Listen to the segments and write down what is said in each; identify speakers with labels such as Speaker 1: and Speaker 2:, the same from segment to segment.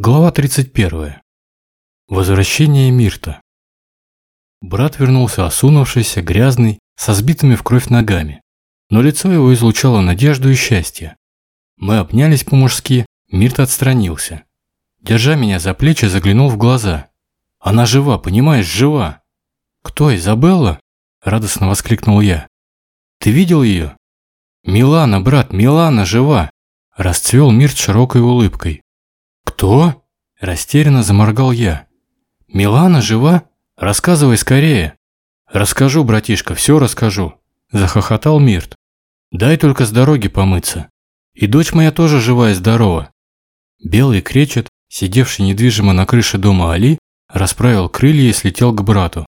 Speaker 1: Глава 31. Возвращение Мирта. Брат вернулся осунувшийся, грязный, со сбитыми в кровь ногами, но лицо его излучало надежду и счастье. Мы обнялись по-мужски, Мирт отстранился. Держа меня за плечи, заглянул в глаза. «Она жива, понимаешь, жива!» «Кто, Изабелла?» – радостно воскликнул я. «Ты видел ее?» «Милана, брат, Милана жива!» – расцвел Мирт широкой улыбкой. «Кто?» – растерянно заморгал я. «Милана жива? Рассказывай скорее». «Расскажу, братишка, все расскажу», – захохотал Мирт. «Дай только с дороги помыться. И дочь моя тоже жива и здорова». Белый кречет, сидевший недвижимо на крыше дома Али, расправил крылья и слетел к брату.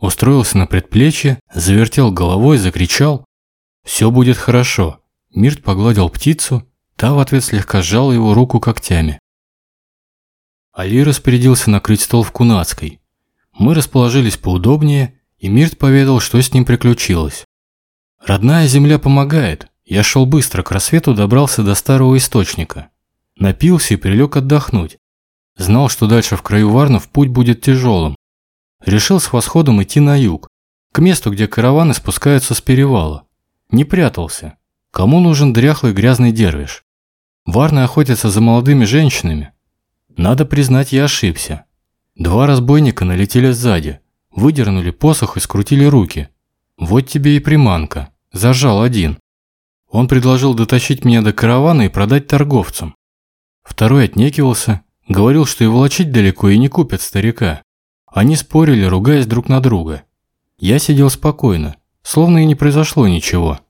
Speaker 1: Устроился на предплечье, завертел головой, закричал. «Все будет хорошо». Мирт погладил птицу, та в ответ слегка сжала его руку когтями. Али распорядился накрыть стол в Кунацкой. Мы расположились поудобнее, и Мирт поведал, что с ним приключилось. «Родная земля помогает. Я шел быстро, к рассвету добрался до старого источника. Напился и прилег отдохнуть. Знал, что дальше в краю Варнов путь будет тяжелым. Решил с восходом идти на юг, к месту, где караваны спускаются с перевала. Не прятался. Кому нужен дряхлый грязный дервиш? Варны охотятся за молодыми женщинами, надо признать, я ошибся. Два разбойника налетели сзади, выдернули посох и скрутили руки. Вот тебе и приманка. Зажал один. Он предложил дотащить меня до каравана и продать торговцам. Второй отнекивался, говорил, что и волочить далеко и не купят старика. Они спорили, ругаясь друг на друга. Я сидел спокойно, словно и не произошло ничего.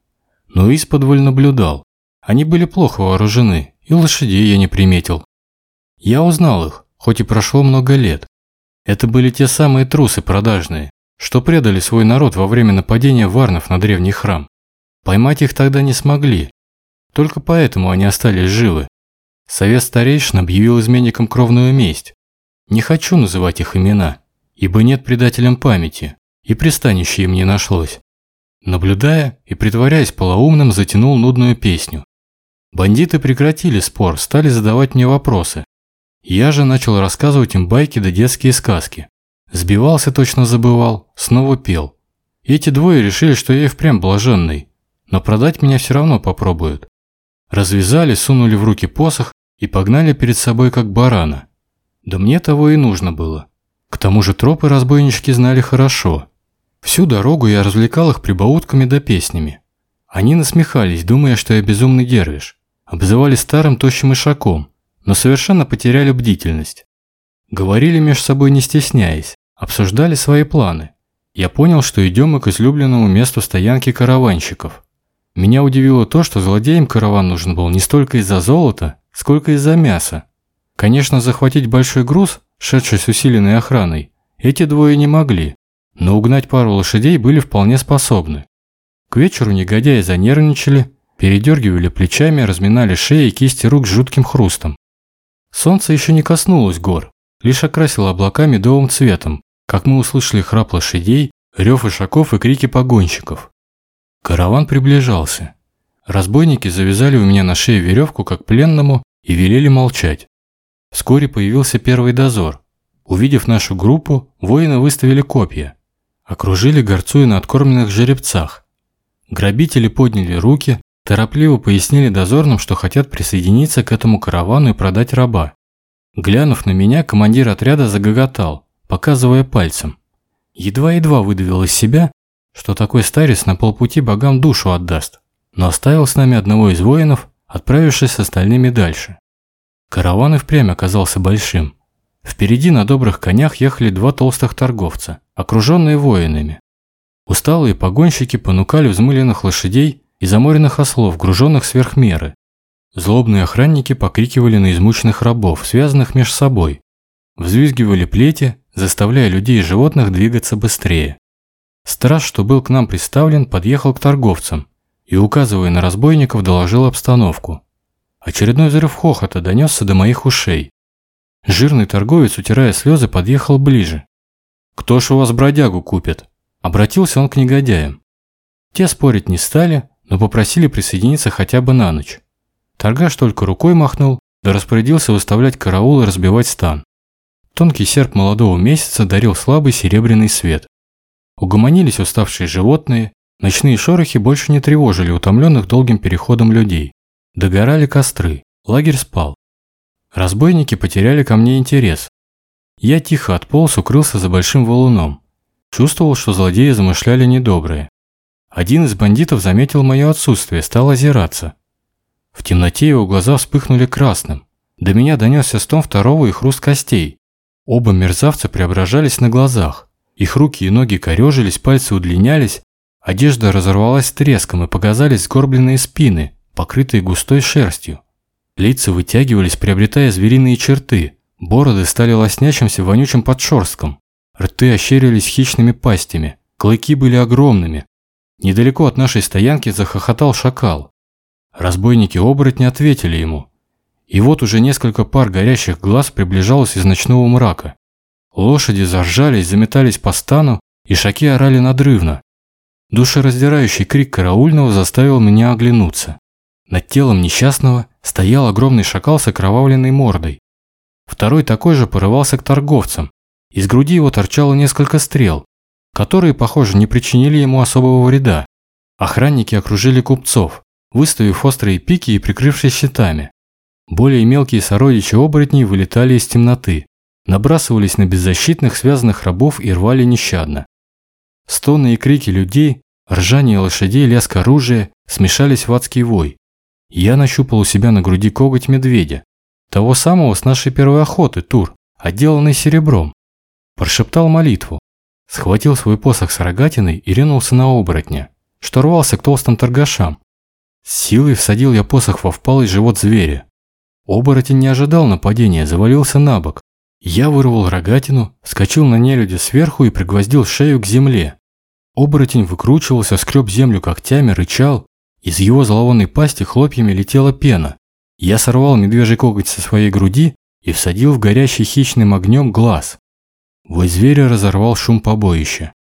Speaker 1: Но исподволь наблюдал. Они были плохо вооружены, и лошадей я не приметил. Я узнал их, хоть и прошло много лет. Это были те самые трусы продажные, что предали свой народ во время нападения варнов на древний храм. Поймать их тогда не смогли. Только поэтому они остались живы. Совет старейшин объявил изменникам кровную месть. Не хочу называть их имена, ибо нет предателям памяти, и пристанище им не нашлось. Наблюдая и притворяясь полоумным, затянул нудную песню. Бандиты прекратили спор, стали задавать мне вопросы, я же начал рассказывать им байки да детские сказки. Сбивался, точно забывал, снова пел. Эти двое решили, что я и впрямь блаженный, но продать меня все равно попробуют. Развязали, сунули в руки посох и погнали перед собой как барана. Да мне того и нужно было. К тому же тропы разбойнички знали хорошо. Всю дорогу я развлекал их прибаутками да песнями. Они насмехались, думая, что я безумный дервиш. Обзывали старым тощим ишаком – но совершенно потеряли бдительность. Говорили между собой не стесняясь, обсуждали свои планы. Я понял, что идем мы к излюбленному месту стоянки караванщиков. Меня удивило то, что злодеям караван нужен был не столько из-за золота, сколько из-за мяса. Конечно, захватить большой груз, шедший с усиленной охраной, эти двое не могли, но угнать пару лошадей были вполне способны. К вечеру негодяи занервничали, передергивали плечами, разминали шеи и кисти рук с жутким хрустом. Солнце еще не коснулось гор, лишь окрасило облака медовым цветом, как мы услышали храп лошадей, рев ишаков и крики погонщиков. Караван приближался. Разбойники завязали у меня на шее веревку, как пленному, и велели молчать. Вскоре появился первый дозор. Увидев нашу группу, воины выставили копья. Окружили горцуя на откормленных жеребцах. Грабители подняли руки, Торопливо пояснили дозорным, что хотят присоединиться к этому каравану и продать раба. Глянув на меня, командир отряда загоготал, показывая пальцем. Едва-едва выдавил из себя, что такой старец на полпути богам душу отдаст, но оставил с нами одного из воинов, отправившись с остальными дальше. Караван и впрямь оказался большим. Впереди на добрых конях ехали два толстых торговца, окруженные воинами. Усталые погонщики понукали взмыленных лошадей и заморенных ослов, груженных сверх меры. Злобные охранники покрикивали на измученных рабов, связанных между собой. Взвизгивали плети, заставляя людей и животных двигаться быстрее. Страж, что был к нам представлен, подъехал к торговцам и, указывая на разбойников, доложил обстановку. Очередной взрыв хохота донесся до моих ушей. Жирный торговец, утирая слезы, подъехал ближе. «Кто ж у вас бродягу купит?» Обратился он к негодяям. Те спорить не стали, но попросили присоединиться хотя бы на ночь. Торгаш только рукой махнул, да распорядился выставлять караул и разбивать стан. Тонкий серп молодого месяца дарил слабый серебряный свет. Угомонились уставшие животные, ночные шорохи больше не тревожили утомленных долгим переходом людей. Догорали костры, лагерь спал. Разбойники потеряли ко мне интерес. Я тихо отполз, укрылся за большим валуном. Чувствовал, что злодеи замышляли недоброе. Один из бандитов заметил мое отсутствие, стал озираться. В темноте его глаза вспыхнули красным. До меня донесся стон второго и хруст костей. Оба мерзавца преображались на глазах. Их руки и ноги корежились, пальцы удлинялись, одежда разорвалась треском и показались сгорбленные спины, покрытые густой шерстью. Лица вытягивались, приобретая звериные черты, бороды стали лоснящимся вонючим подшерстком, рты ощерились хищными пастями, клыки были огромными, Недалеко от нашей стоянки захохотал шакал. Разбойники-оборотни ответили ему. И вот уже несколько пар горящих глаз приближалось из ночного мрака. Лошади заржались, заметались по стану, и шаки орали надрывно. Душераздирающий крик караульного заставил меня оглянуться. Над телом несчастного стоял огромный шакал с окровавленной мордой. Второй такой же порывался к торговцам. Из груди его торчало несколько стрел, которые, похоже, не причинили ему особого вреда. Охранники окружили купцов, выставив острые пики и прикрывшись щитами. Более мелкие сородичи оборотней вылетали из темноты, набрасывались на беззащитных связанных рабов и рвали нещадно. Стоны и крики людей, ржание лошадей, лязг оружия смешались в адский вой. Я нащупал у себя на груди коготь медведя, того самого с нашей первой охоты, Тур, отделанный серебром. Прошептал молитву, Схватил свой посох с рогатиной и ринулся на оборотня, что рвался к толстым торгашам. С силой всадил я посох во впалый живот зверя. Оборотень не ожидал нападения, завалился на бок. Я вырвал рогатину, скочил на нелюдя сверху и пригвоздил шею к земле. Оборотень выкручивался, скреб землю когтями, рычал. Из его зловонной пасти хлопьями летела пена. Я сорвал медвежий коготь со своей груди и всадил в горящий хищным огнем глаз. Вой зверя разорвал шум побоища.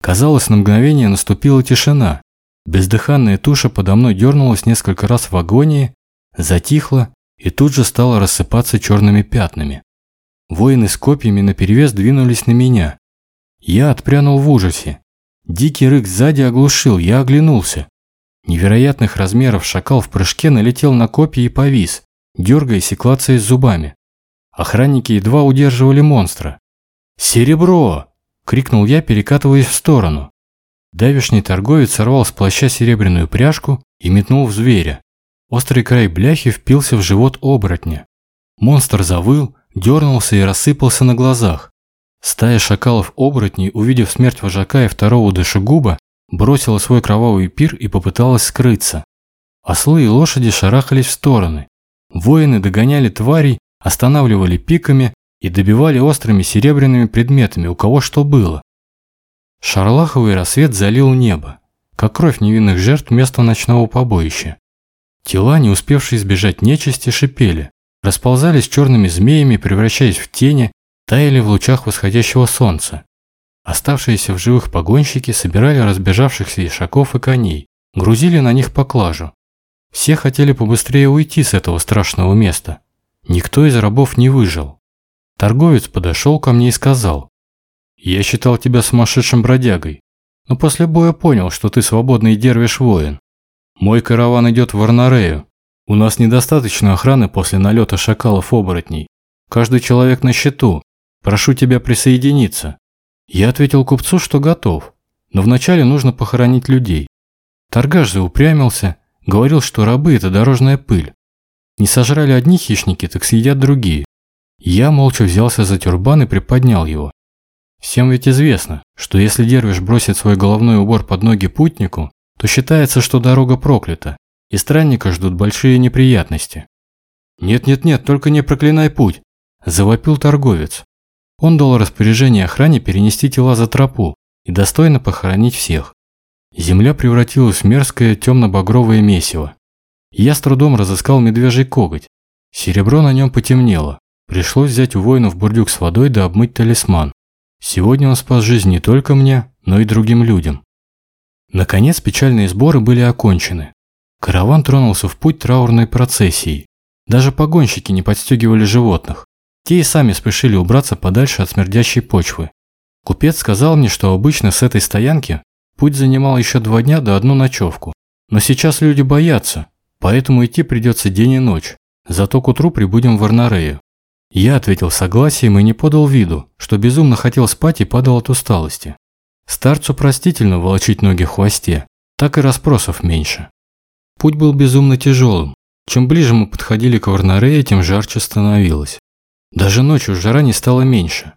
Speaker 1: Казалось, на мгновение наступила тишина. Бездыханная туша подо мной дернулась несколько раз в агонии, затихла и тут же стала рассыпаться черными пятнами. Воины с копьями наперевес двинулись на меня. Я отпрянул в ужасе. Дикий рык сзади оглушил, я оглянулся. Невероятных размеров шакал в прыжке налетел на копья и повис, дергаясь и клацаясь зубами. Охранники едва удерживали монстра. «Серебро!» – крикнул я, перекатываясь в сторону. Давишний торговец сорвал с плаща серебряную пряжку и метнул в зверя. Острый край бляхи впился в живот оборотня. Монстр завыл, дернулся и рассыпался на глазах. Стая шакалов-оборотней, увидев смерть вожака и второго душегуба, бросила свой кровавый пир и попыталась скрыться. Ослы и лошади шарахались в стороны. Воины догоняли тварей, останавливали пиками, и добивали острыми серебряными предметами, у кого что было. Шарлаховый рассвет залил небо, как кровь невинных жертв место ночного побоища. Тела, не успевшие избежать нечисти, шипели, расползались черными змеями, превращаясь в тени, таяли в лучах восходящего солнца. Оставшиеся в живых погонщики собирали разбежавшихся ишаков и коней, грузили на них поклажу. Все хотели побыстрее уйти с этого страшного места. Никто из рабов не выжил. Торговец подошел ко мне и сказал, «Я считал тебя сумасшедшим бродягой, но после боя понял, что ты свободный дервиш-воин. Мой караван идет в Варнарею. У нас недостаточно охраны после налета шакалов-оборотней. Каждый человек на счету. Прошу тебя присоединиться». Я ответил купцу, что готов, но вначале нужно похоронить людей. Торгаш заупрямился, говорил, что рабы – это дорожная пыль. Не сожрали одни хищники, так съедят другие. Я молча взялся за тюрбан и приподнял его. Всем ведь известно, что если дервиш бросит свой головной убор под ноги путнику, то считается, что дорога проклята, и странника ждут большие неприятности. «Нет-нет-нет, только не проклинай путь!» – завопил торговец. Он дал распоряжение охране перенести тела за тропу и достойно похоронить всех. Земля превратилась в мерзкое темно-багровое месиво. Я с трудом разыскал медвежий коготь. Серебро на нем потемнело. Пришлось взять у воинов бурдюк с водой да обмыть талисман. Сегодня он спас жизнь не только мне, но и другим людям. Наконец печальные сборы были окончены. Караван тронулся в путь траурной процессией. Даже погонщики не подстегивали животных. Те и сами спешили убраться подальше от смердящей почвы. Купец сказал мне, что обычно с этой стоянки путь занимал еще два дня до одну ночевку. Но сейчас люди боятся, поэтому идти придется день и ночь. Зато к утру прибудем в Арнарею. Я ответил согласием и не подал виду, что безумно хотел спать и падал от усталости. Старцу простительно волочить ноги в хвосте, так и расспросов меньше. Путь был безумно тяжелым. Чем ближе мы подходили к Варнарее, тем жарче становилось. Даже ночью жара не стала меньше.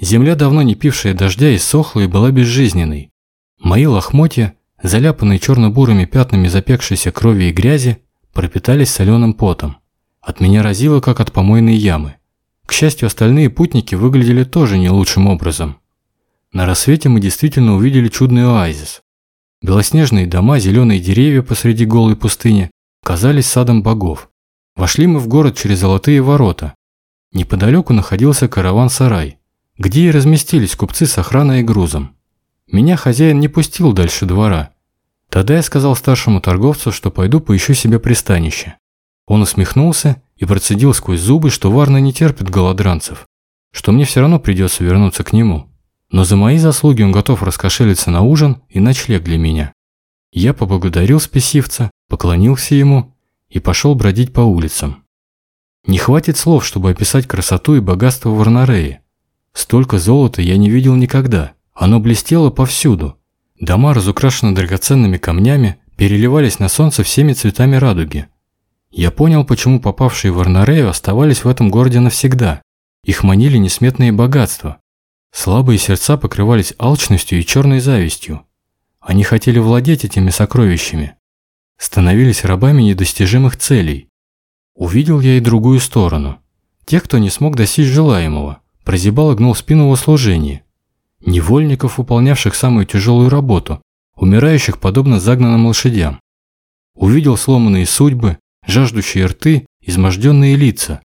Speaker 1: Земля, давно не пившая дождя, иссохла и была безжизненной. Мои лохмотья, заляпанные черно-бурыми пятнами запекшейся крови и грязи, пропитались соленым потом. От меня разило, как от помойной ямы. К счастью, остальные путники выглядели тоже не лучшим образом. На рассвете мы действительно увидели чудный оазис. Белоснежные дома, зеленые деревья посреди голой пустыни казались садом богов. Вошли мы в город через золотые ворота. Неподалеку находился караван-сарай, где и разместились купцы с охраной и грузом. Меня хозяин не пустил дальше двора. Тогда я сказал старшему торговцу, что пойду поищу себе пристанище. Он усмехнулся и процедил сквозь зубы, что Варна не терпит голодранцев, что мне все равно придется вернуться к нему. Но за мои заслуги он готов раскошелиться на ужин и ночлег для меня. Я поблагодарил спесивца, поклонился ему и пошел бродить по улицам. Не хватит слов, чтобы описать красоту и богатство Варнареи. Столько золота я не видел никогда. Оно блестело повсюду. Дома, разукрашены драгоценными камнями, переливались на солнце всеми цветами радуги. Я понял, почему попавшие в Арнарею оставались в этом городе навсегда. Их манили несметные богатства. Слабые сердца покрывались алчностью и черной завистью. Они хотели владеть этими сокровищами. Становились рабами недостижимых целей. Увидел я и другую сторону. Тех, кто не смог достичь желаемого, прозябал и гнул спину во служении. Невольников, выполнявших самую тяжелую работу, умирающих подобно загнанным лошадям. Увидел сломанные судьбы, жаждущие рты, изможденные лица.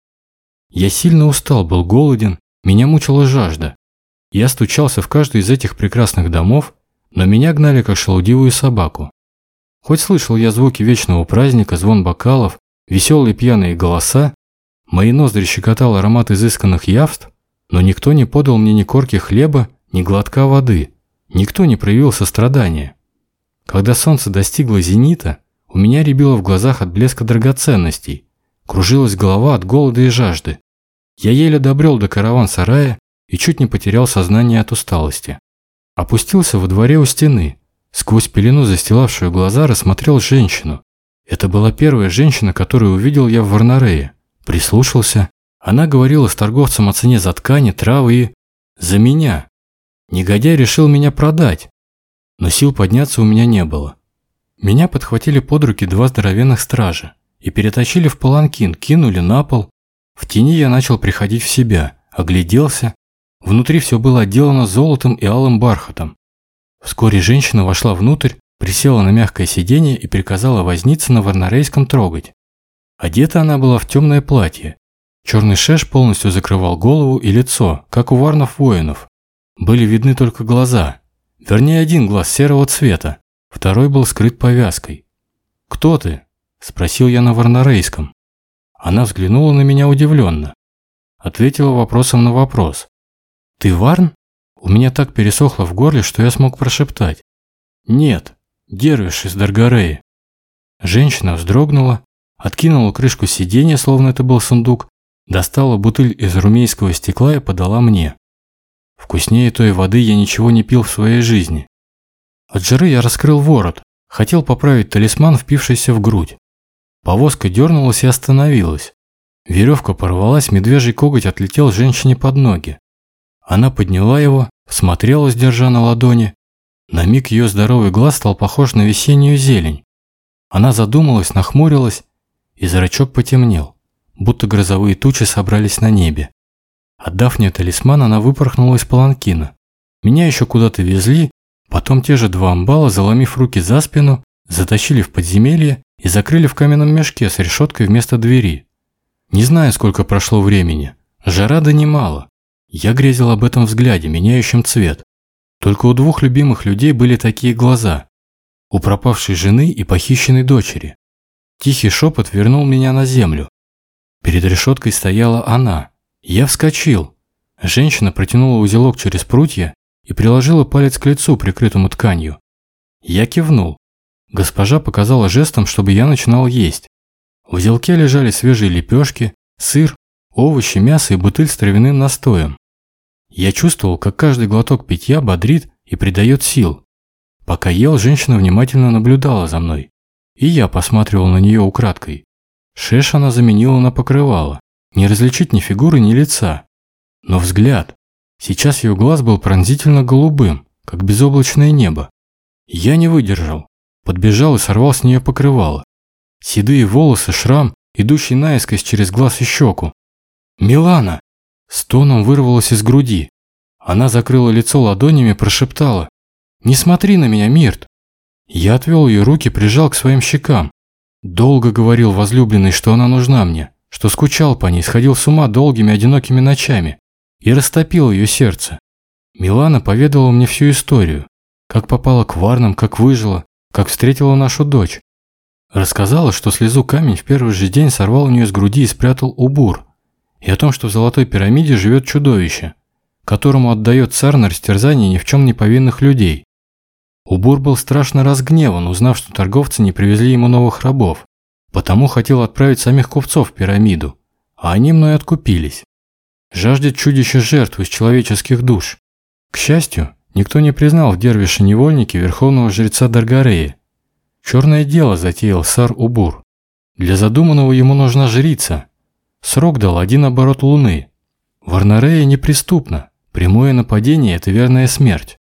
Speaker 1: Я сильно устал, был голоден, меня мучила жажда. Я стучался в каждый из этих прекрасных домов, но меня гнали как шелудивую собаку. Хоть слышал я звуки вечного праздника, звон бокалов, веселые пьяные голоса, мои ноздри щекотал аромат изысканных явств, но никто не подал мне ни корки хлеба, ни глотка воды, никто не проявил сострадания. Когда солнце достигло зенита, у меня рябило в глазах от блеска драгоценностей, кружилась голова от голода и жажды. Я еле добрел до караван-сарая и чуть не потерял сознание от усталости. Опустился во дворе у стены. Сквозь пелену, застилавшую глаза, рассмотрел женщину. Это была первая женщина, которую увидел я в Варнарее. Прислушался. Она говорила с торговцем о цене за ткани, травы и... За меня. Негодяй решил меня продать. Но сил подняться у меня не было. Меня подхватили под руки два здоровенных стража и перетащили в паланкин, кинули на пол. В тени я начал приходить в себя, огляделся Внутри все было отделано золотом и алым бархатом. Вскоре женщина вошла внутрь, присела на мягкое сиденье и приказала возниться на варнарейском трогать. Одета она была в темное платье. Черный шеш полностью закрывал голову и лицо, как у варнов-воинов. Были видны только глаза. Вернее, один глаз серого цвета, второй был скрыт повязкой. «Кто ты?» – спросил я на варнарейском. Она взглянула на меня удивленно. Ответила вопросом на вопрос. «Ты Варн?» У меня так пересохло в горле, что я смог прошептать. «Нет, Дервиш из Даргареи». Женщина вздрогнула, откинула крышку сиденья, словно это был сундук, достала бутыль из румейского стекла и подала мне. Вкуснее той воды я ничего не пил в своей жизни. От жары я раскрыл ворот, хотел поправить талисман, впившийся в грудь. Повозка дернулась и остановилась. Веревка порвалась, медвежий коготь отлетел женщине под ноги. Она подняла его, смотрела, держа на ладони. На миг ее здоровый глаз стал похож на весеннюю зелень. Она задумалась, нахмурилась, и зрачок потемнел, будто грозовые тучи собрались на небе. Отдав мне талисман, она выпорхнула из паланкина. Меня еще куда-то везли, потом те же два амбала, заломив руки за спину, затащили в подземелье и закрыли в каменном мешке с решеткой вместо двери. Не знаю, сколько прошло времени. Жара да немало. Я грезил об этом взгляде, меняющем цвет. Только у двух любимых людей были такие глаза. У пропавшей жены и похищенной дочери. Тихий шепот вернул меня на землю. Перед решеткой стояла она. Я вскочил. Женщина протянула узелок через прутья и приложила палец к лицу, прикрытому тканью. Я кивнул. Госпожа показала жестом, чтобы я начинал есть. В узелке лежали свежие лепешки, сыр, овощи, мясо и бутыль с травяным настоем. Я чувствовал, как каждый глоток питья бодрит и придает сил. Пока ел, женщина внимательно наблюдала за мной. И я посматривал на нее украдкой. Шеш она заменила на покрывало. Не различить ни фигуры, ни лица. Но взгляд. Сейчас ее глаз был пронзительно голубым, как безоблачное небо. Я не выдержал. Подбежал и сорвал с нее покрывало. Седые волосы, шрам, идущий наискось через глаз и щеку. «Милана!» Стоном вырвалось из груди. Она закрыла лицо ладонями, прошептала. «Не смотри на меня, Мирт!» Я отвел ее руки, прижал к своим щекам. Долго говорил возлюбленной, что она нужна мне, что скучал по ней, сходил с ума долгими одинокими ночами и растопил ее сердце. Милана поведала мне всю историю, как попала к Варнам, как выжила, как встретила нашу дочь. Рассказала, что слезу камень в первый же день сорвал у нее с груди и спрятал у бур, и о том, что в Золотой пирамиде живет чудовище, которому отдает царь на растерзание ни в чем не повинных людей. Убур был страшно разгневан, узнав, что торговцы не привезли ему новых рабов, потому хотел отправить самих купцов в пирамиду, а они мной откупились. Жаждет чудище жертв из человеческих душ. К счастью, никто не признал в дервише-невольнике верховного жреца Даргарея. Черное дело затеял сар Убур. Для задуманного ему нужна жрица. Срок дал один оборот луны. Варнарея неприступна. Прямое нападение – это верная смерть.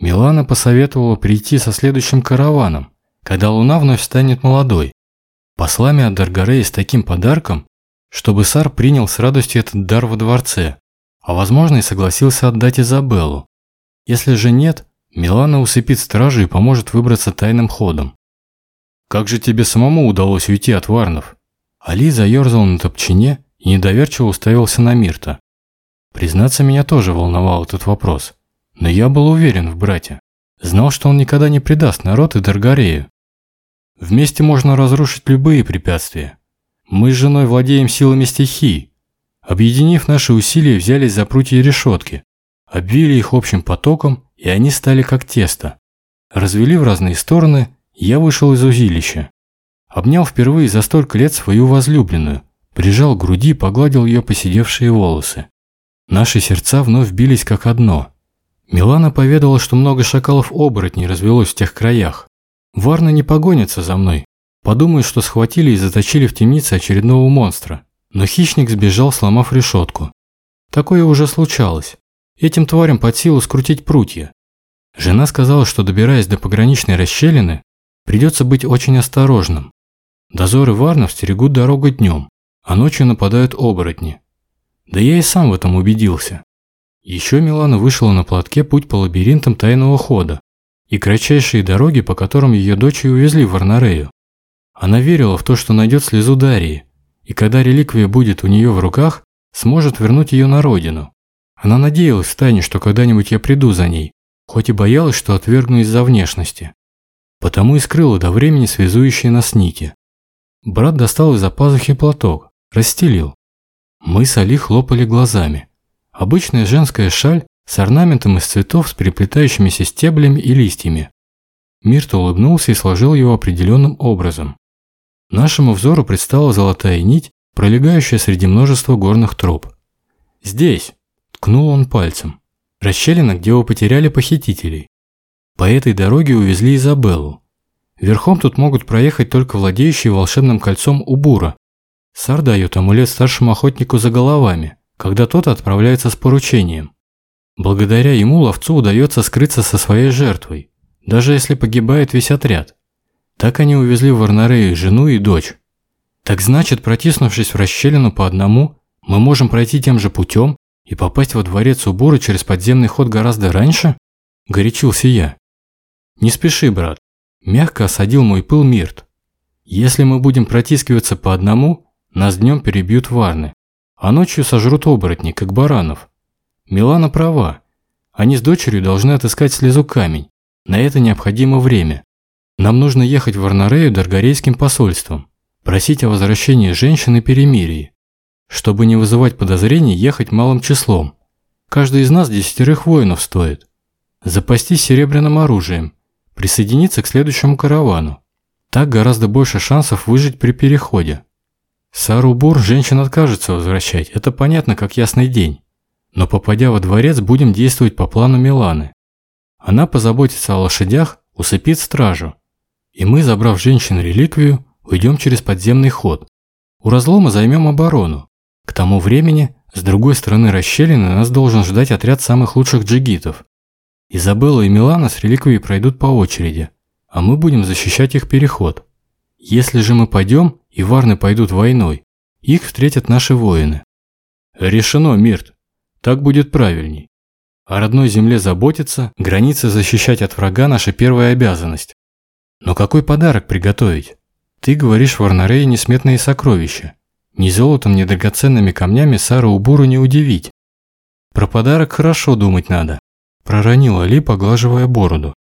Speaker 1: Милана посоветовала прийти со следующим караваном, когда луна вновь станет молодой. Послами от Даргарея с таким подарком, чтобы Сар принял с радостью этот дар во дворце, а возможно и согласился отдать Изабеллу. Если же нет, Милана усыпит стражу и поможет выбраться тайным ходом. «Как же тебе самому удалось уйти от варнов?» Али заерзал на топчине и недоверчиво уставился на Мирта. Признаться, меня тоже волновал этот вопрос. Но я был уверен в брате. Знал, что он никогда не предаст народ и Даргарею. Вместе можно разрушить любые препятствия. Мы с женой владеем силами стихий. Объединив наши усилия, взялись за прутья и решетки, обвили их общим потоком, и они стали как тесто. Развели в разные стороны, я вышел из узилища. Обнял впервые за столько лет свою возлюбленную, прижал к груди, погладил ее посидевшие волосы. Наши сердца вновь бились как одно – Милана поведала, что много шакалов-оборотней развелось в тех краях. Варна не погонится за мной. Подумают, что схватили и заточили в темнице очередного монстра. Но хищник сбежал, сломав решетку. Такое уже случалось. Этим тварям под силу скрутить прутья. Жена сказала, что добираясь до пограничной расщелины, придется быть очень осторожным. Дозоры варнов стерегут дорогу днем, а ночью нападают оборотни. Да я и сам в этом убедился. Еще Милана вышла на платке путь по лабиринтам тайного хода и кратчайшие дороги, по которым ее дочь и увезли в Варнарею. Она верила в то, что найдет слезу Дарьи, и когда реликвия будет у нее в руках, сможет вернуть ее на родину. Она надеялась втайне, что когда-нибудь я приду за ней, хоть и боялась, что отвергну из-за внешности. Потому и скрыла до времени связующие нас нити. Брат достал из-за пазухи платок, расстелил. Мы с Али хлопали глазами. Обычная женская шаль с орнаментом из цветов с переплетающимися стеблями и листьями. Мирт улыбнулся и сложил его определенным образом. Нашему взору предстала золотая нить, пролегающая среди множества горных троп. «Здесь!» – ткнул он пальцем. Расщелина, где вы потеряли похитителей. По этой дороге увезли Изабеллу. Верхом тут могут проехать только владеющие волшебным кольцом Убура. Сар дает амулет старшему охотнику за головами когда тот отправляется с поручением. Благодаря ему ловцу удается скрыться со своей жертвой, даже если погибает весь отряд. Так они увезли в Варнарею жену и дочь. Так значит, протиснувшись в расщелину по одному, мы можем пройти тем же путем и попасть во дворец Убора через подземный ход гораздо раньше? Горячился я. Не спеши, брат. Мягко осадил мой пыл Мирт. Если мы будем протискиваться по одному, нас днем перебьют варны а ночью сожрут оборотни, как баранов. Милана права. Они с дочерью должны отыскать слезу камень. На это необходимо время. Нам нужно ехать в Варнарею Даргарейским посольством, просить о возвращении женщины перемирии. Чтобы не вызывать подозрений, ехать малым числом. Каждый из нас десятерых воинов стоит. Запастись серебряным оружием, присоединиться к следующему каравану. Так гораздо больше шансов выжить при переходе. Сару-Бур женщин откажется возвращать, это понятно как ясный день. Но попадя во дворец, будем действовать по плану Миланы. Она позаботится о лошадях, усыпит стражу. И мы, забрав женщин реликвию, уйдем через подземный ход. У разлома займем оборону. К тому времени, с другой стороны расщелины нас должен ждать отряд самых лучших джигитов. Изабелла и Милана с реликвией пройдут по очереди, а мы будем защищать их переход. Если же мы пойдем, и варны пойдут войной, их встретят наши воины. Решено, Мирт. Так будет правильней. О родной земле заботиться, границы защищать от врага – наша первая обязанность. Но какой подарок приготовить? Ты говоришь в Варнарее несметные сокровища. Ни золотом, ни драгоценными камнями Сару Убуру не удивить. Про подарок хорошо думать надо. Проронила Ли, поглаживая бороду.